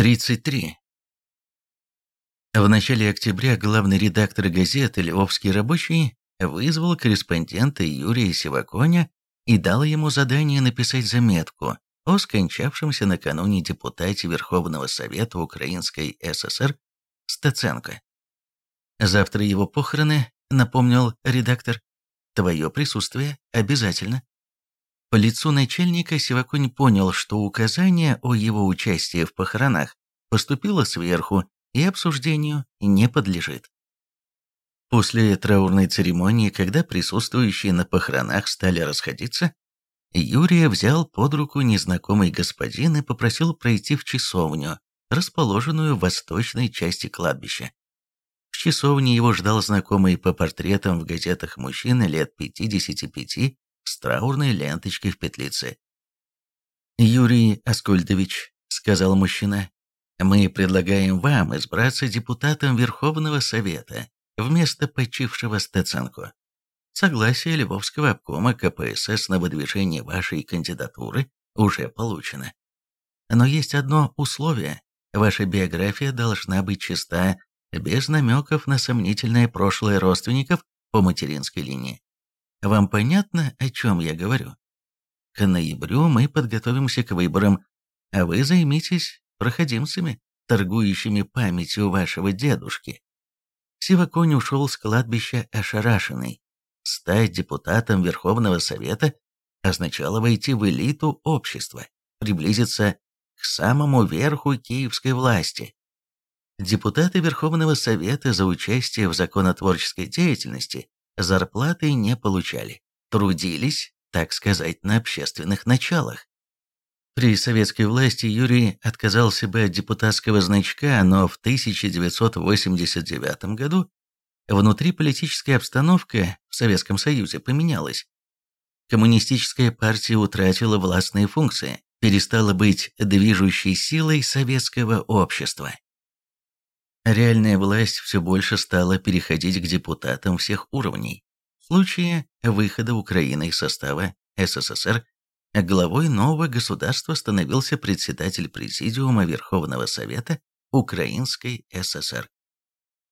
33. В начале октября главный редактор газеты «Львовский рабочий» вызвал корреспондента Юрия Сиваконя и дал ему задание написать заметку о скончавшемся накануне депутате Верховного Совета Украинской ССР Стаценко. «Завтра его похороны», — напомнил редактор. «Твое присутствие обязательно». По лицу начальника Сиваконь понял, что указание о его участии в похоронах поступило сверху и обсуждению не подлежит. После траурной церемонии, когда присутствующие на похоронах стали расходиться, Юрия взял под руку незнакомый господин и попросил пройти в часовню, расположенную в восточной части кладбища. В часовне его ждал знакомый по портретам в газетах мужчина лет 55 с траурной ленточкой в петлице. «Юрий Аскольдович», — сказал мужчина, — «мы предлагаем вам избраться депутатом Верховного Совета вместо почившего Стеценко. Согласие Львовского обкома КПСС на выдвижение вашей кандидатуры уже получено. Но есть одно условие. Ваша биография должна быть чиста, без намеков на сомнительное прошлое родственников по материнской линии. Вам понятно, о чем я говорю? К ноябрю мы подготовимся к выборам, а вы займитесь проходимцами, торгующими памятью вашего дедушки. Сиваконь ушел с кладбища ошарашенный. Стать депутатом Верховного Совета означало войти в элиту общества, приблизиться к самому верху киевской власти. Депутаты Верховного Совета за участие в законотворческой деятельности зарплаты не получали, трудились, так сказать, на общественных началах. При советской власти Юрий отказался бы от депутатского значка, но в 1989 году внутриполитическая обстановка в Советском Союзе поменялась. Коммунистическая партия утратила властные функции, перестала быть движущей силой советского общества. Реальная власть все больше стала переходить к депутатам всех уровней. В случае выхода Украины из состава СССР главой нового государства становился председатель Президиума Верховного Совета Украинской ССР.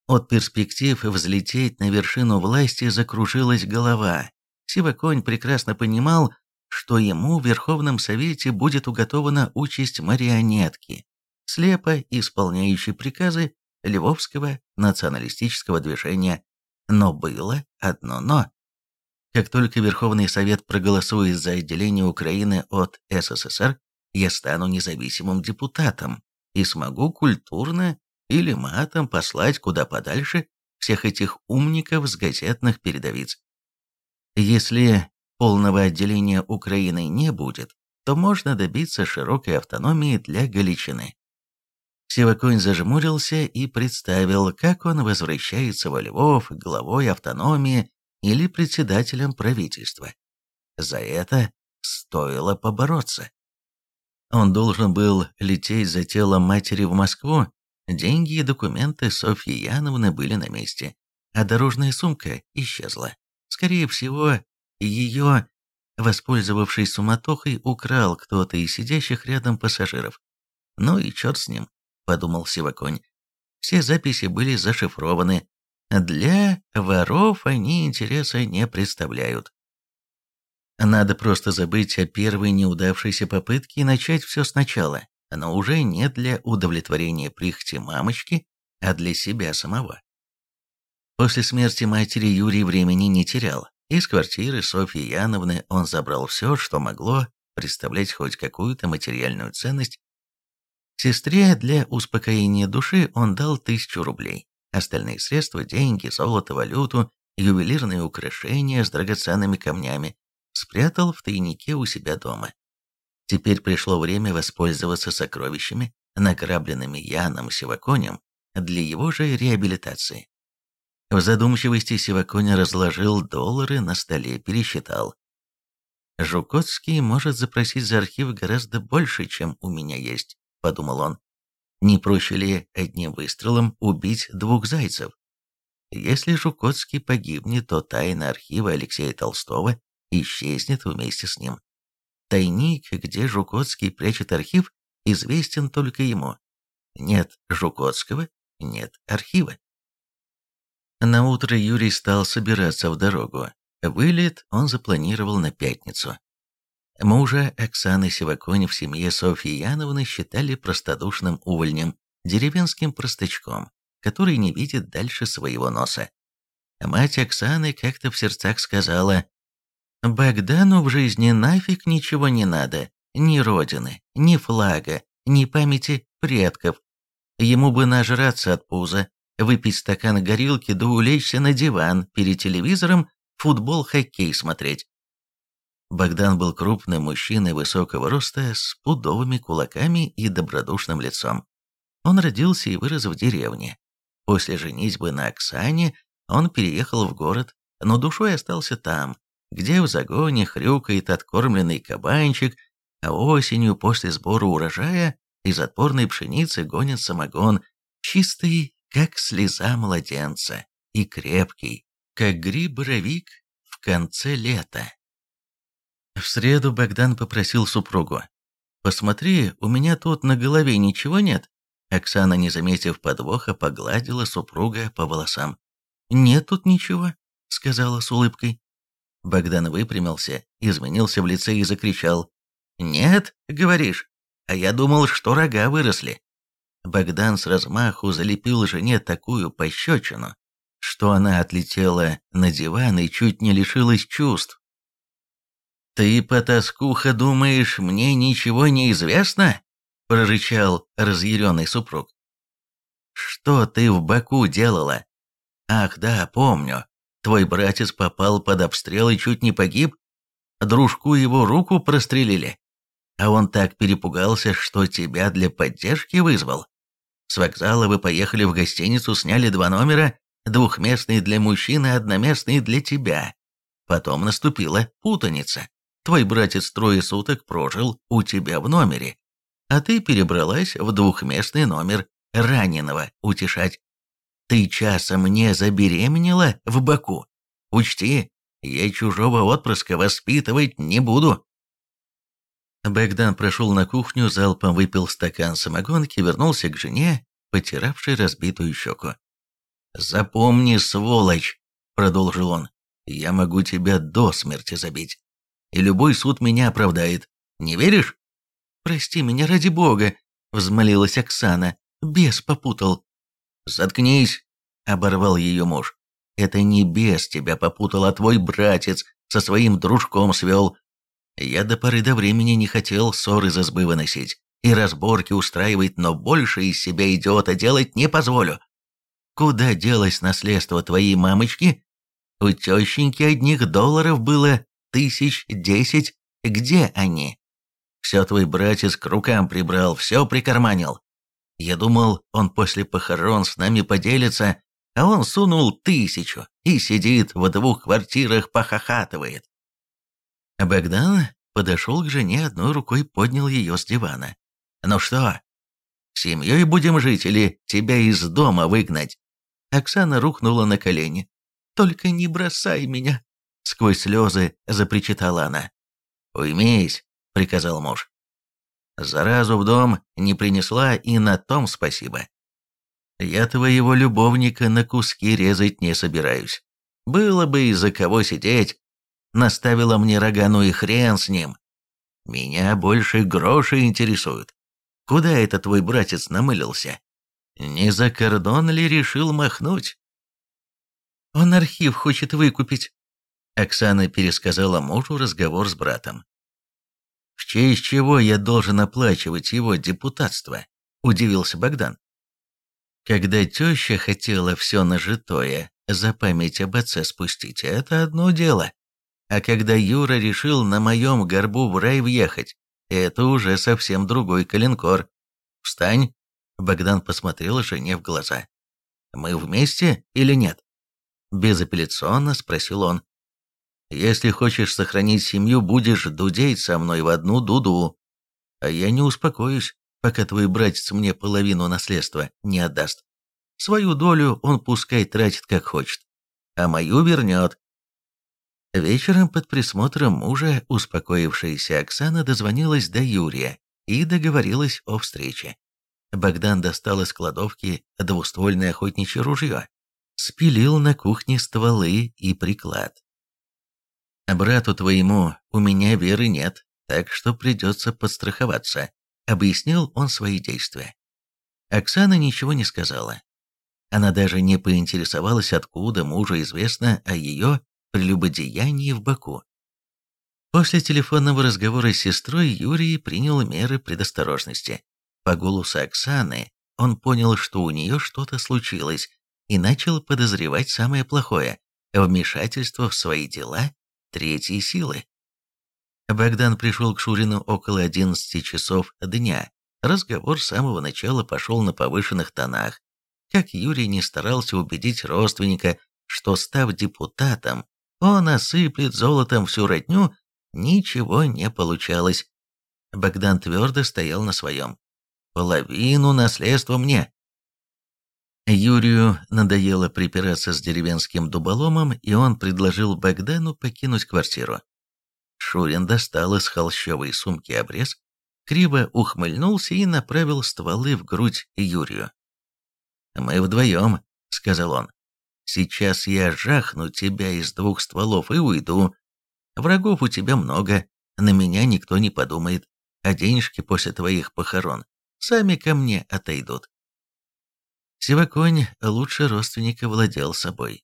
От перспектив взлететь на вершину власти закружилась голова. Сиваконь прекрасно понимал, что ему в Верховном Совете будет уготована участь марионетки, слепо исполняющей приказы Львовского националистического движения. Но было одно «но». Как только Верховный Совет проголосует за отделение Украины от СССР, я стану независимым депутатом и смогу культурно или матом послать куда подальше всех этих умников с газетных передовиц. Если полного отделения Украины не будет, то можно добиться широкой автономии для Галичины. Сиваконь зажмурился и представил, как он возвращается во Львов главой автономии или председателем правительства. За это стоило побороться. Он должен был лететь за телом матери в Москву, деньги и документы Софьи Яновны были на месте, а дорожная сумка исчезла. Скорее всего, ее, воспользовавшись суматохой, украл кто-то из сидящих рядом пассажиров. Ну и черт с ним подумал Сиваконь. Все записи были зашифрованы. Для воров они интереса не представляют. Надо просто забыть о первой неудавшейся попытке и начать все сначала, но уже не для удовлетворения прихоти мамочки, а для себя самого. После смерти матери Юрий времени не терял. Из квартиры Софьи Яновны он забрал все, что могло представлять хоть какую-то материальную ценность, Сестре для успокоения души он дал тысячу рублей. Остальные средства – деньги, золото, валюту, ювелирные украшения с драгоценными камнями – спрятал в тайнике у себя дома. Теперь пришло время воспользоваться сокровищами, награбленными Яном Сиваконем, для его же реабилитации. В задумчивости Сиваконя разложил доллары на столе, пересчитал. Жукотский может запросить за архив гораздо больше, чем у меня есть. — подумал он. «Не проще ли одним выстрелом убить двух зайцев? Если Жукотский погибнет, то тайна архива Алексея Толстого исчезнет вместе с ним. Тайник, где Жукотский прячет архив, известен только ему. нет Жукотского, нет архива. На утро Юрий стал собираться в дорогу. Вылет он запланировал на пятницу. Мужа Оксаны Сиваконь в семье Софьи Яновны считали простодушным увольнем, деревенским простачком, который не видит дальше своего носа. Мать Оксаны как-то в сердцах сказала, «Богдану в жизни нафиг ничего не надо, ни родины, ни флага, ни памяти предков. Ему бы нажраться от пуза, выпить стакан горилки да улечься на диван перед телевизором, футбол-хоккей смотреть. Богдан был крупным мужчиной высокого роста, с пудовыми кулаками и добродушным лицом. Он родился и вырос в деревне. После женитьбы на Оксане он переехал в город, но душой остался там, где в загоне хрюкает откормленный кабанчик, а осенью после сбора урожая из отборной пшеницы гонит самогон, чистый, как слеза младенца, и крепкий, как гриб-боровик в конце лета. В среду Богдан попросил супругу. «Посмотри, у меня тут на голове ничего нет?» Оксана, не заметив подвоха, погладила супруга по волосам. «Нет тут ничего», — сказала с улыбкой. Богдан выпрямился, изменился в лице и закричал. «Нет, говоришь, а я думал, что рога выросли». Богдан с размаху залепил жене такую пощечину, что она отлетела на диван и чуть не лишилась чувств. «Ты, потаскуха, думаешь, мне ничего не известно?» – прорычал разъяренный супруг. «Что ты в Баку делала?» «Ах, да, помню. Твой братец попал под обстрел и чуть не погиб. Дружку его руку прострелили. А он так перепугался, что тебя для поддержки вызвал. С вокзала вы поехали в гостиницу, сняли два номера, двухместный для мужчины, одноместный для тебя. Потом наступила путаница. Твой братец трое суток прожил у тебя в номере, а ты перебралась в двухместный номер раненого утешать. Ты часом не забеременела в Баку? Учти, я чужого отпрыска воспитывать не буду. Богдан прошел на кухню, залпом выпил стакан самогонки, вернулся к жене, потиравшей разбитую щеку. «Запомни, сволочь!» — продолжил он. «Я могу тебя до смерти забить и любой суд меня оправдает. Не веришь?» «Прости меня ради бога», — взмолилась Оксана. «Бес попутал». «Заткнись», — оборвал ее муж. «Это не бес тебя попутал, а твой братец со своим дружком свел. Я до поры до времени не хотел ссоры за сбы выносить и разборки устраивать, но больше из себя идиота делать не позволю. Куда делось наследство твоей мамочки? У тещеньки одних долларов было тысяч десять, где они? Все твой братец к рукам прибрал, все прикарманил. Я думал, он после похорон с нами поделится, а он сунул тысячу и сидит в двух квартирах похохатывает. Богдан подошел к жене, одной рукой поднял ее с дивана. «Ну что, семьей будем жить или тебя из дома выгнать?» Оксана рухнула на колени. «Только не бросай меня!» Сквозь слезы запричитала она. «Уймись», — приказал муж. «Заразу в дом не принесла, и на том спасибо. Я твоего любовника на куски резать не собираюсь. Было бы из-за кого сидеть. Наставила мне рога, ну и хрен с ним. Меня больше гроши интересуют. Куда это твой братец намылился? Не за кордон ли решил махнуть? Он архив хочет выкупить, Оксана пересказала мужу разговор с братом. «В честь чего я должен оплачивать его депутатство?» – удивился Богдан. Когда теща хотела все нажитое за память об отце спустить, это одно дело. А когда Юра решил на моем горбу в рай въехать, это уже совсем другой калинкор. «Встань!» – Богдан посмотрел жене в глаза. «Мы вместе или нет?» Безапелляционно спросил он. Если хочешь сохранить семью, будешь дудеть со мной в одну дуду. А я не успокоюсь, пока твой братец мне половину наследства не отдаст. Свою долю он пускай тратит как хочет, а мою вернет. Вечером под присмотром мужа успокоившаяся Оксана дозвонилась до Юрия и договорилась о встрече. Богдан достал из кладовки двуствольное охотничье ружье, спилил на кухне стволы и приклад. «Брату твоему у меня веры нет, так что придется подстраховаться», — объяснил он свои действия. Оксана ничего не сказала. Она даже не поинтересовалась, откуда мужу известно о ее прелюбодеянии в Баку. После телефонного разговора с сестрой Юрий принял меры предосторожности. По голосу Оксаны он понял, что у нее что-то случилось, и начал подозревать самое плохое – вмешательство в свои дела третьей силы. Богдан пришел к Шурину около 11 часов дня. Разговор с самого начала пошел на повышенных тонах. Как Юрий не старался убедить родственника, что, став депутатом, он осыплет золотом всю родню, ничего не получалось. Богдан твердо стоял на своем. «Половину наследства мне». Юрию надоело припираться с деревенским дуболомом, и он предложил Богдану покинуть квартиру. Шурин достал из холщовой сумки обрез, криво ухмыльнулся и направил стволы в грудь Юрию. «Мы вдвоем», — сказал он. «Сейчас я жахну тебя из двух стволов и уйду. Врагов у тебя много, на меня никто не подумает, а денежки после твоих похорон сами ко мне отойдут». Сиваконь лучше родственника владел собой.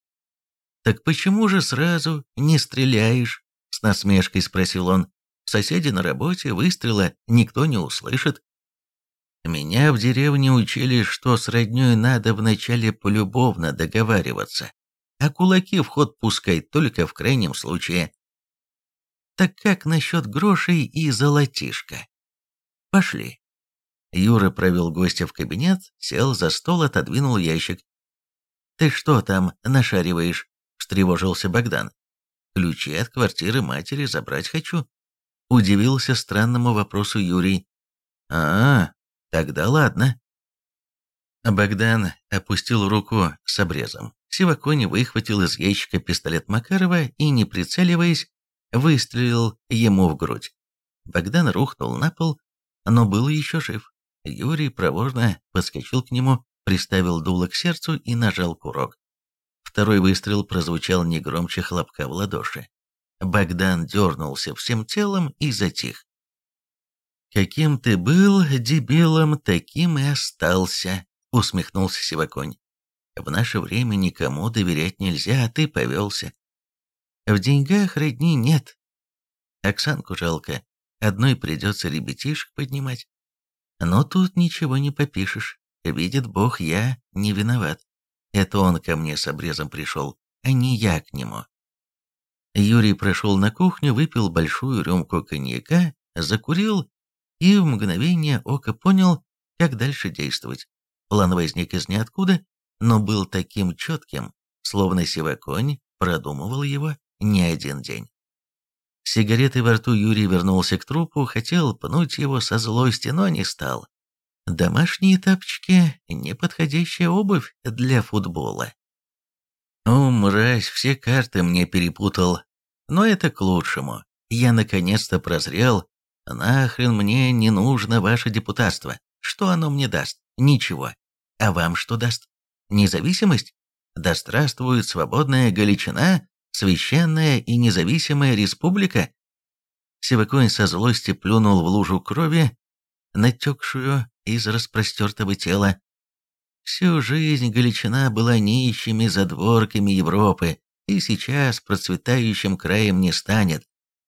«Так почему же сразу не стреляешь?» — с насмешкой спросил он. «Соседи на работе, выстрела никто не услышит». Меня в деревне учили, что с роднёй надо вначале полюбовно договариваться, а кулаки в ход пускать только в крайнем случае. Так как насчет грошей и золотишка? Пошли. Юра провел гостя в кабинет, сел за стол, отодвинул ящик. «Ты что там нашариваешь?» – встревожился Богдан. «Ключи от квартиры матери забрать хочу». Удивился странному вопросу Юрий. «А, тогда ладно». Богдан опустил руку с обрезом. Сивакони выхватил из ящика пистолет Макарова и, не прицеливаясь, выстрелил ему в грудь. Богдан рухнул на пол, но был еще жив. Юрий проворно подскочил к нему, приставил дуло к сердцу и нажал курок. Второй выстрел прозвучал не громче хлопка в ладоши. Богдан дернулся всем телом и затих. «Каким ты был дебилом, таким и остался», — усмехнулся Сиваконь. «В наше время никому доверять нельзя, а ты повелся. В деньгах родни нет. Оксанку жалко, одной придется ребятишек поднимать. Но тут ничего не попишешь. Видит Бог, я не виноват. Это он ко мне с обрезом пришел, а не я к нему. Юрий прошел на кухню, выпил большую рюмку коньяка, закурил и в мгновение ока понял, как дальше действовать. План возник из ниоткуда, но был таким четким, словно сиваконь продумывал его не один день. Сигаретой во рту Юрий вернулся к трупу, хотел пнуть его со злости, но не стал. Домашние тапочки — неподходящая обувь для футбола. О, мразь, все карты мне перепутал. Но это к лучшему. Я наконец-то прозрел. Нахрен мне не нужно ваше депутатство. Что оно мне даст? Ничего. А вам что даст? Независимость? Да здравствует свободная Галичина священная и независимая республика? Сиваконь со злости плюнул в лужу крови, натекшую из распростертого тела. Всю жизнь Галичина была нищими задворками Европы, и сейчас процветающим краем не станет.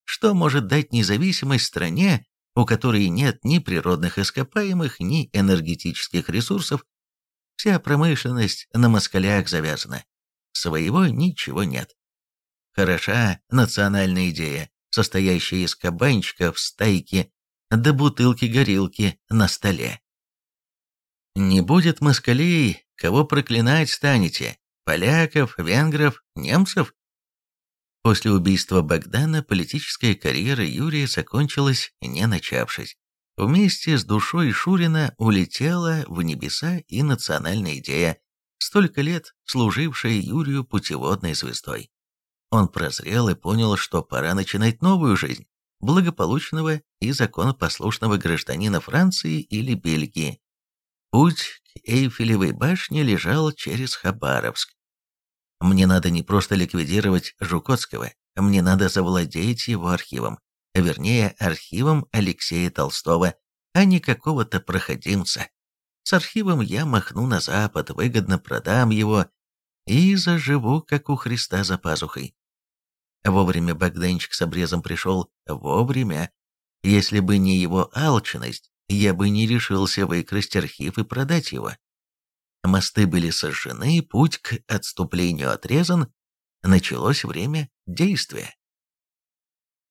Что может дать независимость стране, у которой нет ни природных ископаемых, ни энергетических ресурсов? Вся промышленность на москалях завязана. Своего ничего нет. Хороша национальная идея, состоящая из кабанчиков, стайки, до бутылки-горилки на столе. Не будет москалей, кого проклинать станете? Поляков, венгров, немцев? После убийства Богдана политическая карьера Юрия закончилась, не начавшись. Вместе с душой Шурина улетела в небеса и национальная идея, столько лет служившая Юрию путеводной звездой. Он прозрел и понял, что пора начинать новую жизнь, благополучного и законопослушного гражданина Франции или Бельгии. Путь к Эйфелевой башне лежал через Хабаровск. Мне надо не просто ликвидировать Жукотского, мне надо завладеть его архивом, вернее, архивом Алексея Толстого, а не какого-то проходимца. С архивом я махну на запад, выгодно продам его и заживу, как у Христа за пазухой. Вовремя Богданчик с обрезом пришел, вовремя. Если бы не его алчность, я бы не решился выкрасть архив и продать его. Мосты были сожжены, путь к отступлению отрезан, началось время действия.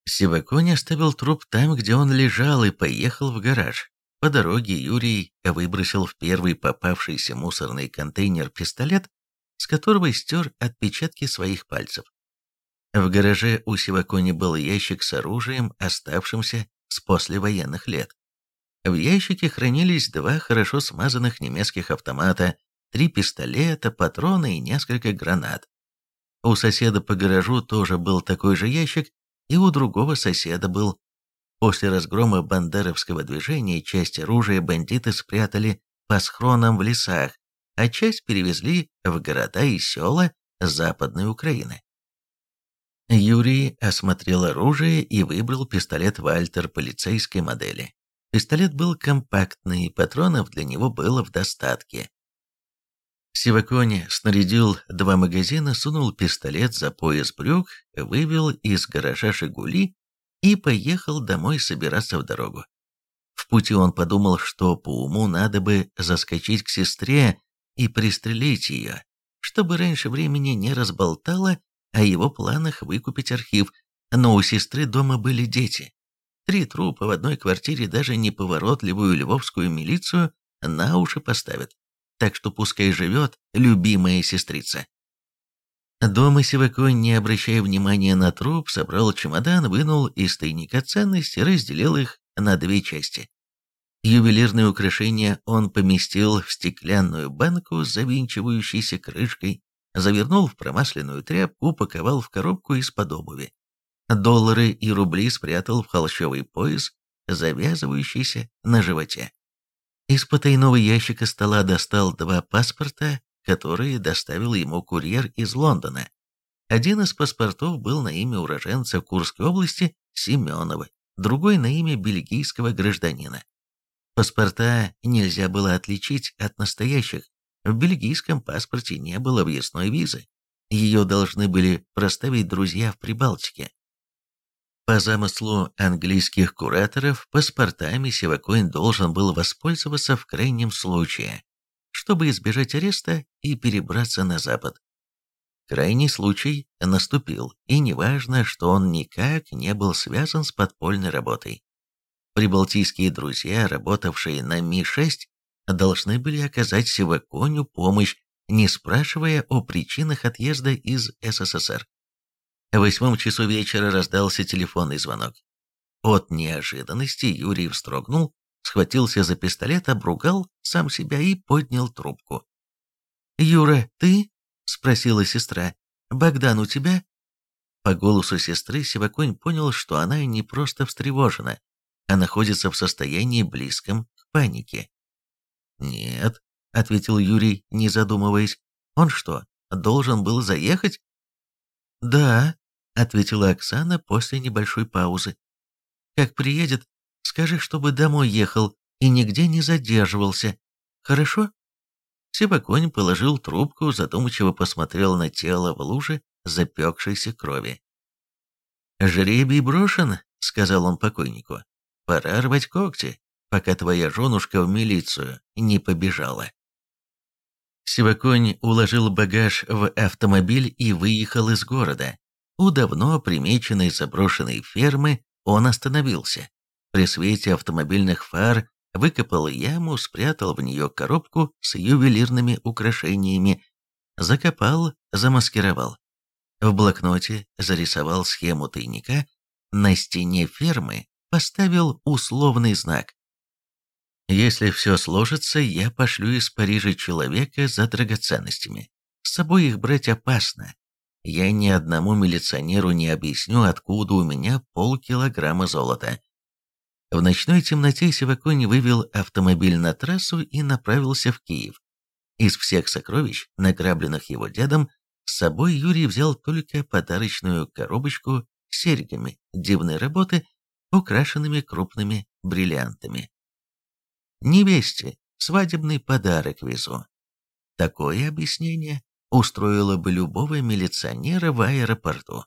Сиваконь оставил труп там, где он лежал, и поехал в гараж. По дороге Юрий выбросил в первый попавшийся мусорный контейнер пистолет, с которого стер отпечатки своих пальцев. В гараже у Сивакони был ящик с оружием, оставшимся с послевоенных лет. В ящике хранились два хорошо смазанных немецких автомата, три пистолета, патроны и несколько гранат. У соседа по гаражу тоже был такой же ящик, и у другого соседа был. После разгрома бандеровского движения часть оружия бандиты спрятали по схронам в лесах, а часть перевезли в города и села Западной Украины. Юрий осмотрел оружие и выбрал пистолет Вальтер полицейской модели. Пистолет был компактный, патронов для него было в достатке. Сивакони снарядил два магазина, сунул пистолет за пояс брюк, вывел из гаража «Жигули» и поехал домой собираться в дорогу. В пути он подумал, что по уму надо бы заскочить к сестре и пристрелить ее, чтобы раньше времени не разболтала о его планах выкупить архив, но у сестры дома были дети. Три трупа в одной квартире даже неповоротливую львовскую милицию на уши поставят так что пускай живет любимая сестрица. Дома Сиваконь, не обращая внимания на труп, собрал чемодан, вынул из тайника ценности, разделил их на две части. Ювелирные украшения он поместил в стеклянную банку с завинчивающейся крышкой, завернул в промасленную тряпку, упаковал в коробку из-под обуви. Доллары и рубли спрятал в холщовый пояс, завязывающийся на животе. Из потайного ящика стола достал два паспорта, которые доставил ему курьер из Лондона. Один из паспортов был на имя уроженца Курской области Семенова, другой на имя бельгийского гражданина. Паспорта нельзя было отличить от настоящих. В бельгийском паспорте не было въездной визы. Ее должны были проставить друзья в Прибалтике. По замыслу английских кураторов, паспортами Сивакоин должен был воспользоваться в крайнем случае, чтобы избежать ареста и перебраться на запад. Крайний случай наступил, и неважно, что он никак не был связан с подпольной работой. Прибалтийские друзья, работавшие на Ми-6, должны были оказать Сиваконю помощь, не спрашивая о причинах отъезда из СССР. В восьмом часу вечера раздался телефонный звонок. От неожиданности Юрий вздрогнул, схватился за пистолет, обругал сам себя и поднял трубку. «Юра, ты?» — спросила сестра. «Богдан у тебя?» По голосу сестры Сиваконь понял, что она не просто встревожена, а находится в состоянии близком к панике. «Нет», — ответил Юрий, не задумываясь. «Он что, должен был заехать?» «Да», — ответила Оксана после небольшой паузы. «Как приедет, скажи, чтобы домой ехал и нигде не задерживался. Хорошо?» Себаконь положил трубку, задумчиво посмотрел на тело в луже запекшейся крови. «Жребий брошен», — сказал он покойнику. «Пора рвать когти, пока твоя женушка в милицию не побежала». Сиваконь уложил багаж в автомобиль и выехал из города. У давно примеченной заброшенной фермы он остановился. При свете автомобильных фар выкопал яму, спрятал в нее коробку с ювелирными украшениями, закопал, замаскировал. В блокноте зарисовал схему тайника, на стене фермы поставил условный знак. Если все сложится, я пошлю из Парижа человека за драгоценностями. С собой их брать опасно. Я ни одному милиционеру не объясню, откуда у меня полкилограмма золота. В ночной темноте Сиваконь вывел автомобиль на трассу и направился в Киев. Из всех сокровищ, награбленных его дедом, с собой Юрий взял только подарочную коробочку с серьгами дивной работы, украшенными крупными бриллиантами. Невесте свадебный подарок везу. Такое объяснение устроило бы любого милиционера в аэропорту.